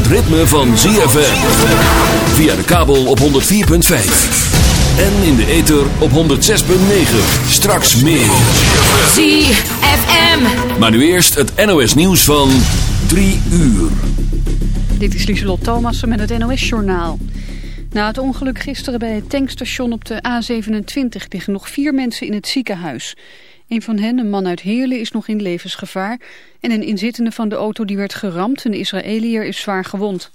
het ritme van ZFM. Via de kabel op 104.5. En in de ether op 106.9. Straks meer. ZFM. Maar nu eerst het NOS nieuws van 3 uur. Dit is Lieselot Thomassen met het NOS-journaal. Na het ongeluk gisteren bij het tankstation op de A27 liggen nog vier mensen in het ziekenhuis. Een van hen, een man uit Heerlen, is nog in levensgevaar. En een inzittende van de auto die werd geramd, een Israëliër, is zwaar gewond.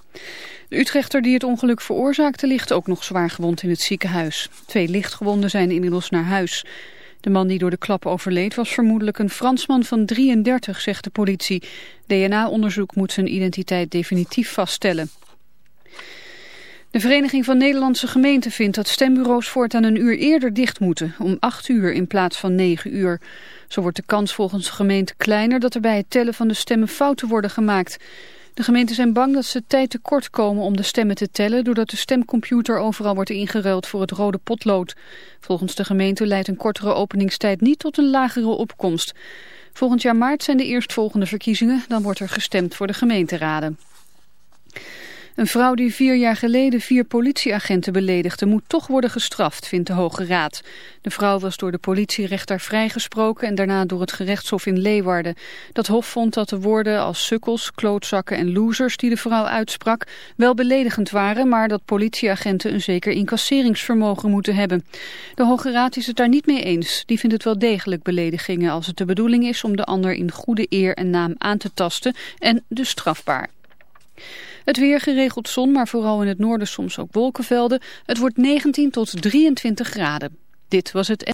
De Utrechter die het ongeluk veroorzaakte ligt ook nog zwaar gewond in het ziekenhuis. Twee lichtgewonden zijn inmiddels naar huis. De man die door de klap overleed was vermoedelijk een Fransman van 33, zegt de politie. DNA-onderzoek moet zijn identiteit definitief vaststellen. De Vereniging van Nederlandse Gemeenten vindt dat stembureaus voortaan een uur eerder dicht moeten, om 8 uur in plaats van 9 uur. Zo wordt de kans volgens de gemeente kleiner dat er bij het tellen van de stemmen fouten worden gemaakt. De gemeenten zijn bang dat ze tijd tekort komen om de stemmen te tellen... doordat de stemcomputer overal wordt ingeruild voor het rode potlood. Volgens de gemeente leidt een kortere openingstijd niet tot een lagere opkomst. Volgend jaar maart zijn de eerstvolgende verkiezingen. Dan wordt er gestemd voor de gemeenteraden. Een vrouw die vier jaar geleden vier politieagenten beledigde moet toch worden gestraft, vindt de Hoge Raad. De vrouw was door de politierechter vrijgesproken en daarna door het gerechtshof in Leeuwarden. Dat hof vond dat de woorden als sukkels, klootzakken en losers die de vrouw uitsprak wel beledigend waren, maar dat politieagenten een zeker incasseringsvermogen moeten hebben. De Hoge Raad is het daar niet mee eens. Die vindt het wel degelijk beledigingen als het de bedoeling is om de ander in goede eer en naam aan te tasten en dus strafbaar. Het weer geregeld zon, maar vooral in het noorden soms ook wolkenvelden. Het wordt 19 tot 23 graden. Dit was het...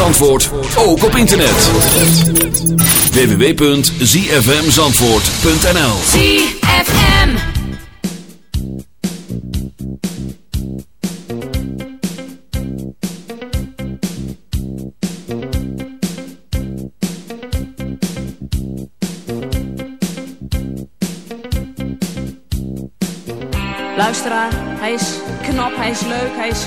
Zandvoort ook op internet. www.zfmzandvoort.nl ZFM. Luisteraar, hij is knap, hij is leuk, hij is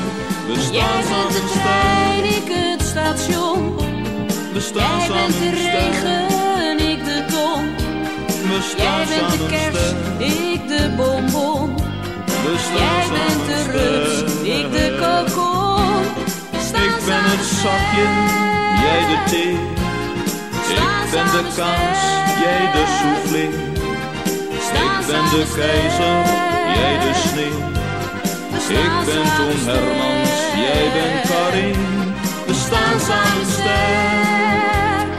We Jij bent de trein, ik het station. we staan Jij bent de regen, ik de ton. Jij bent de samen kers, sterk. ik de bonbon. Jij bent de rups, sterk. ik de kokon. Ik ben het zakje, jij de thee. Ik ben de sterk. jij de soufflé. Ik ben de keizer, jij de sneeuw. Ik ben Hermans, sterk. Jij bent Karin. We staan samen sterk.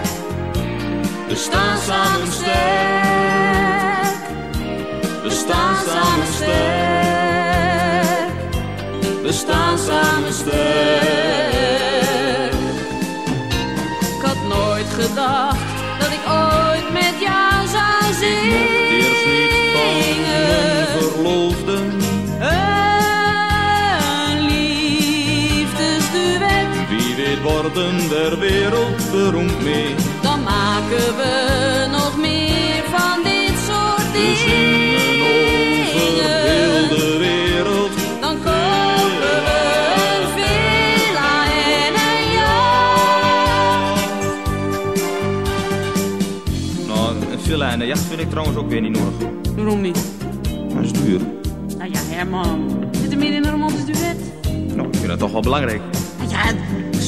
We staan samen sterk. We staan samen sterk. We staan samen sterk. Ik had nooit gedacht worden der wereld beroemd mee. dan maken we nog meer van dit soort We zingen over heel dingen. de wereld. Dan kopen we een villa en een jacht. Nou, een villa en een jacht vind ik trouwens ook weer niet nodig. Waarom niet? Dat is duur. Nou ja, Herman. Zit er meer in een romantisch duet? Nou, ik vind dat toch wel belangrijk.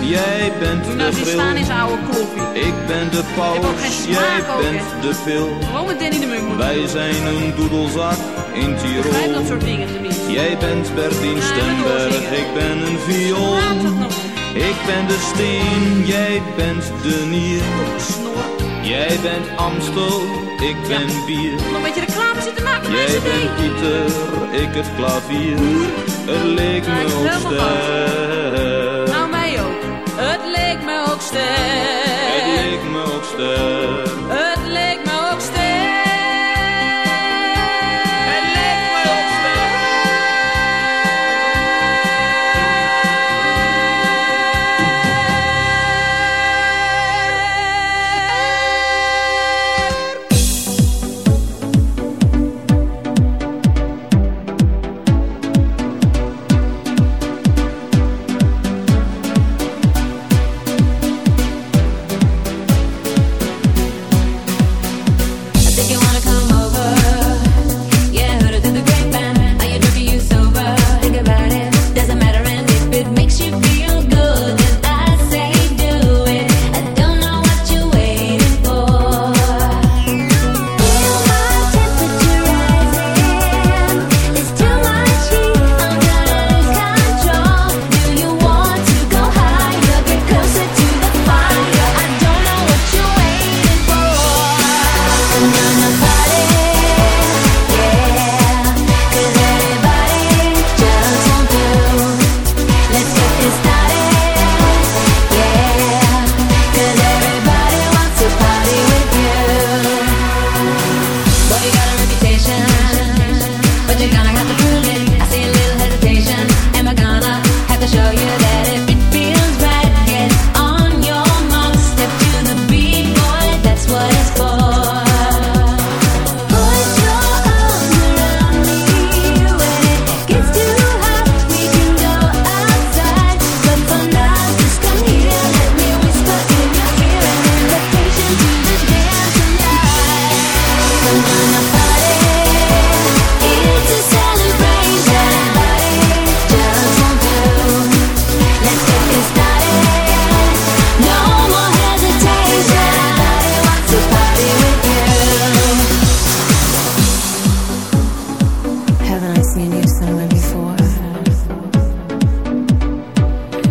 jij bent de nou staan in zijn oude kloppie. Ik ben de paus, jij ook, bent de pil. Gewoon met Danny de Munk Wij zijn een doedelzak in begrijp dat Tirol. soort dingen tenminste. Jij bent Bertien Ja, Stemberg, ik ben een viool. Ik ben de steen, jij bent de nier. Jij bent Amstel, ik ben bier. Nog een beetje reclame zitten maken Jij bent Pieter, ik het klavier. Het leek me is ook sterk. Het sterk. leek me ook sterk.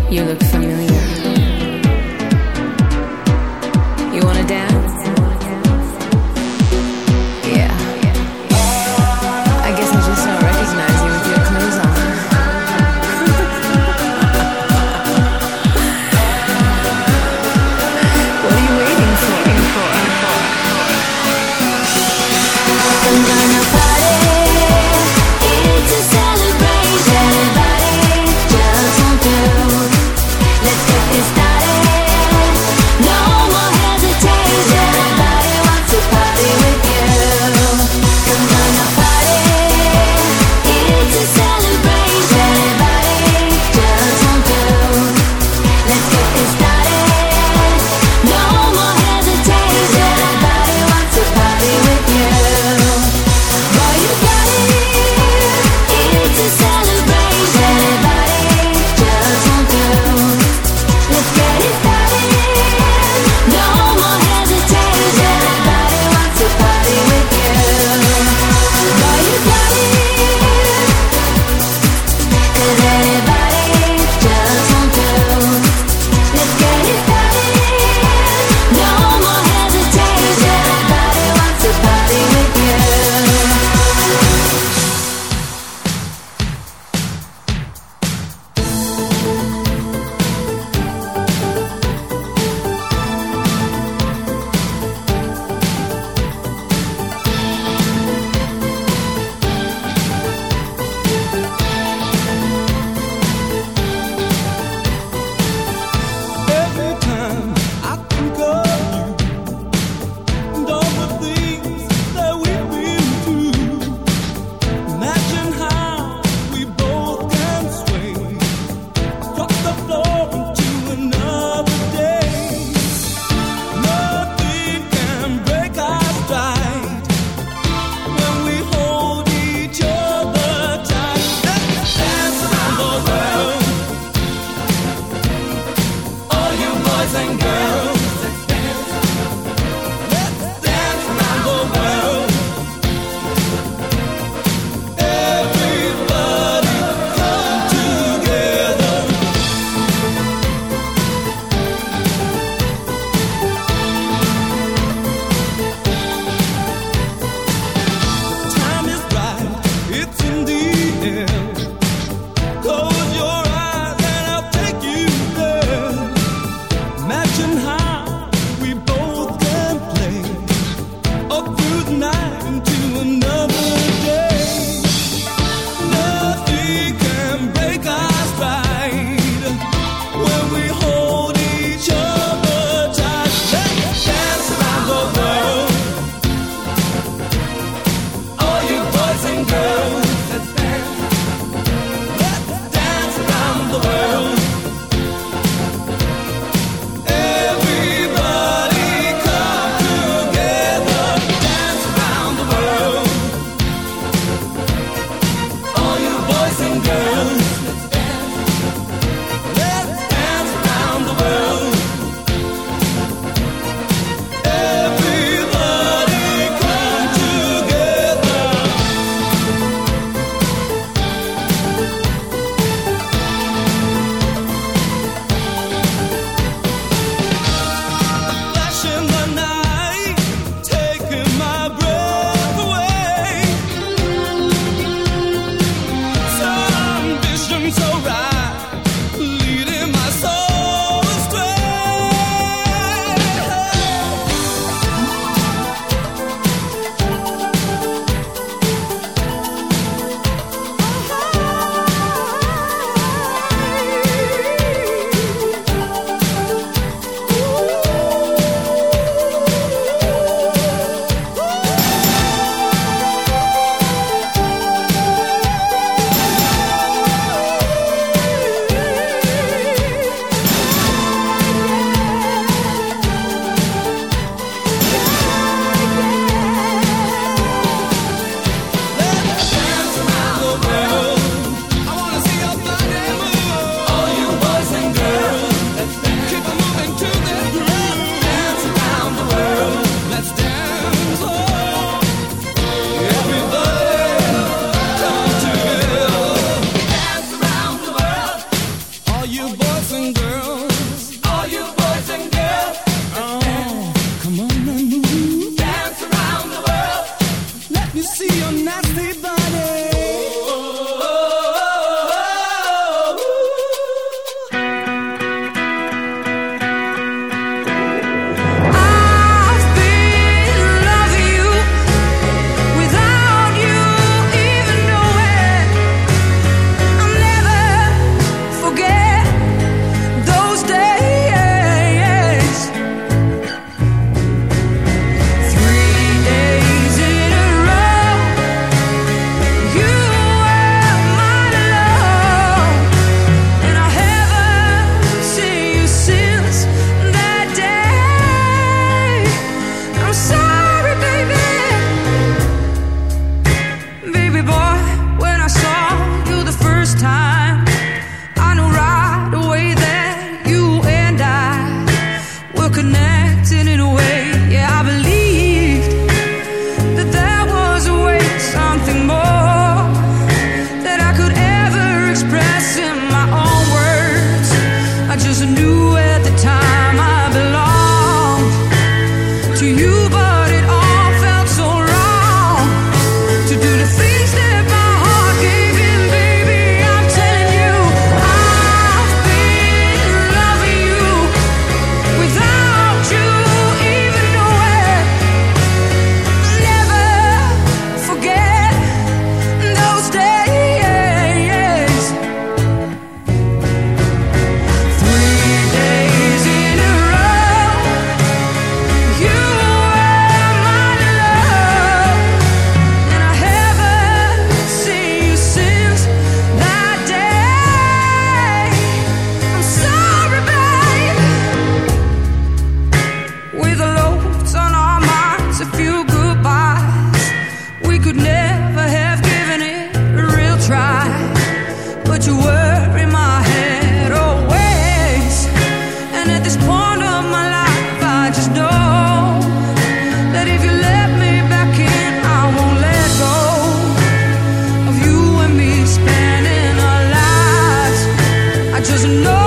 You look familiar. There's no